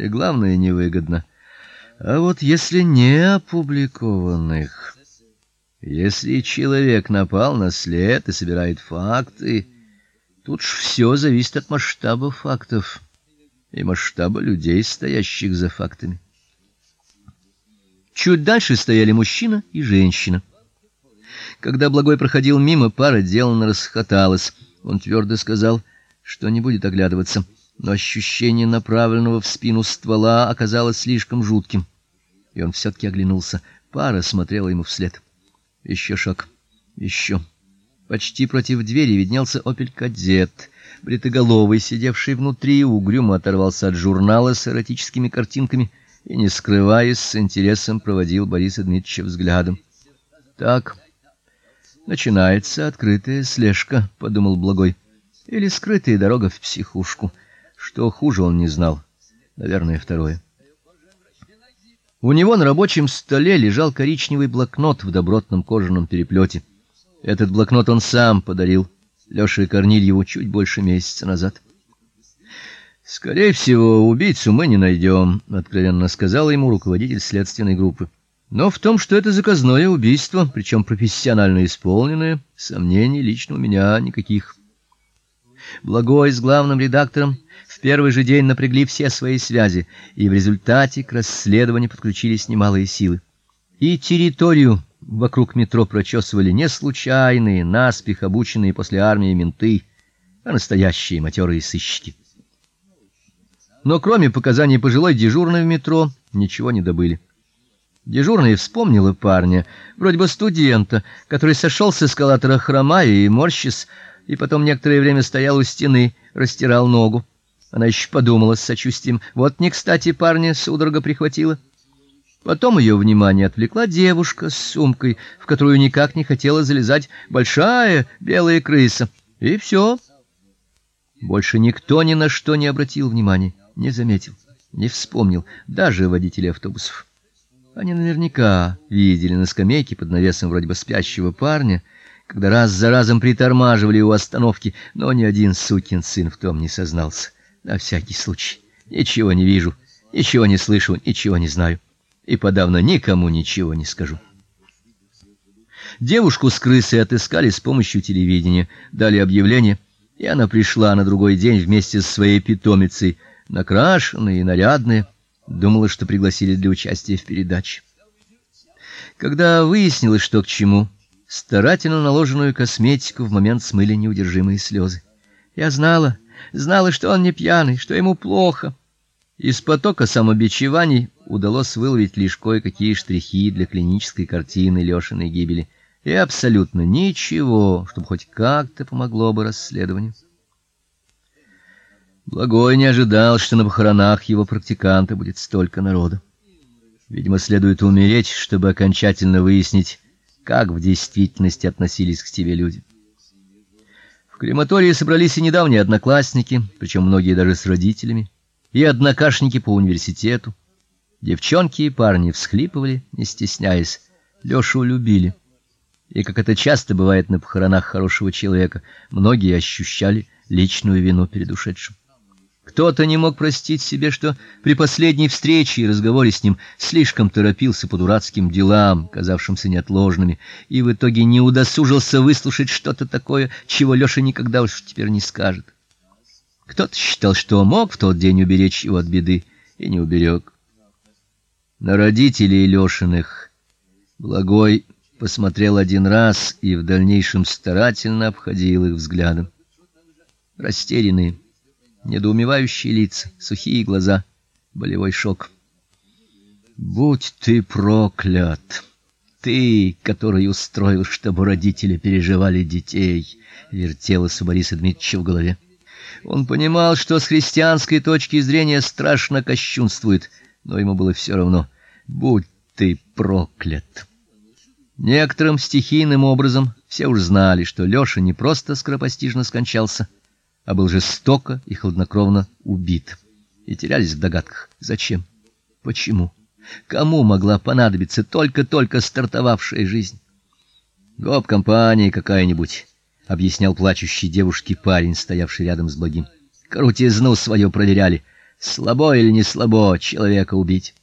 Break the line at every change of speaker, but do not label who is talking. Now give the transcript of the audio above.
и главное невыгодно. А вот если не опубликованных, если человек напал на след и собирает факты, тут ж все зависит от масштаба фактов и масштаба людей, стоящих за фактами. Чуть дальше стояли мужчина и женщина. Когда Благой проходил мимо, пара деланно расхохоталась. Он твердо сказал, что не будет оглядываться, но ощущение направленного в спину ствола оказалось слишком жутким. И он все таки оглянулся. Пара смотрела ему вслед. Еще шаг. еще. Почти против двери виднелся Opel Kadett. Бритоголовый, сидевший внутри, угрюмо оторвался от журнала с эротическими картинками и, не скрываясь, с интересом проводил Бориса Дмитриевича взглядом. Так начинается открытая слежка, подумал Благой. Или скрытая дорога в психушку. Что хуже, он не знал. Наверное, второе. У него на рабочем столе лежал коричневый блокнот в добротном кожаном переплете. Этот блокнот он сам подарил Лёше Корнильеву чуть больше месяца назад. Скорее всего, убийцу мы не найдем», — откровенно сказал ему руководитель следственной группы. Но в том, что это заказное убийство, причем профессионально исполненное, сомнений лично у меня никаких. Благой с главным редактором в первый же день напрягли все свои связи, и в результате к расследованию подключились немалые силы. И территорию вокруг метро прочесывали не случайные, наспех обученные после армии менты, а настоящие матерые сыщики. Но кроме показаний пожилой дежурной в метро, ничего не добыли. Дежурная вспомнила парня, вроде бы студента, который сошел с эскалатора хромая и морщись, и потом некоторое время стоял у стены, растирал ногу. Она еще подумала с сочувствием: вот не кстати парня судорога прихватила. Потом ее внимание отвлекла девушка с сумкой, в которую никак не хотела залезать большая белая крыса. И все. Больше никто ни на что не обратил внимания, не заметил, не вспомнил, даже водители автобусов. Они наверняка видели на скамейке под навесом вроде бы спящего парня, когда раз за разом притормаживали у остановки, но ни один сукин сын в том не сознался. На всякий случай. Ничего не вижу, ничего не слышу, ничего не знаю. И подавно никому ничего не скажу. Девушку с крысой отыскали с помощью телевидения, дали объявление, и она пришла на другой день вместе с своей питомицей, накрашенная и нарядная Думала, что пригласили для участия в передаче. Когда выяснилось, что к чему, старательно наложенную косметику в момент смыли неудержимые слезы. Я знала, знала, что он не пьяный, что ему плохо. Из потока самобичеваний удалось выловить лишь кое-какие штрихи для клинической картины Лёшиной гибели, и абсолютно ничего, чтобы хоть как-то помогло бы расследованию. Благой не ожидал, что на похоронах его практиканта будет столько народу. Видимо, следует умереть, чтобы окончательно выяснить, как в действительности относились к тебе люди. В крематории собрались и недавние одноклассники, причем многие даже с родителями, и однокашники по университету. Девчонки и парни всхлипывали, не стесняясь. Лёшу любили. И как это часто бывает на похоронах хорошего человека, многие ощущали личную вину перед ушедшим. Кто-то не мог простить себе, что при последней встрече и разговоре с ним слишком торопился по дурацким делам, казавшимся неотложными, и в итоге не удосужился выслушать что-то такое, чего Лёша никогда уж теперь не скажет. Кто-то считал, что мог в тот день уберечь его от беды, и не уберег. На родителей Лёшиных Благой посмотрел один раз и в дальнейшем старательно обходил их взглядом. Растерянные недоумевающие лица, сухие глаза, болевой шок. Будь ты проклят. Ты, который устроил, чтобы родители переживали детей, вертелось у Бориса Дмитриевича в голове. Он понимал, что с христианской точки зрения страшно кощунствует, но ему было все равно. Будь ты проклят. Некоторым стихийным образом все уж знали, что Лёша не просто скоропостижно скончался, а был жестоко и хладнокровно убит. И терялись в догадках: зачем? Почему? Кому могла понадобиться только-только стартовавшая жизнь? Гоп-компания какая-нибудь, объяснял плачущей девушке парень, стоявший рядом с благим. Крутизну свою проверяли. слабо или не слабо человека убить.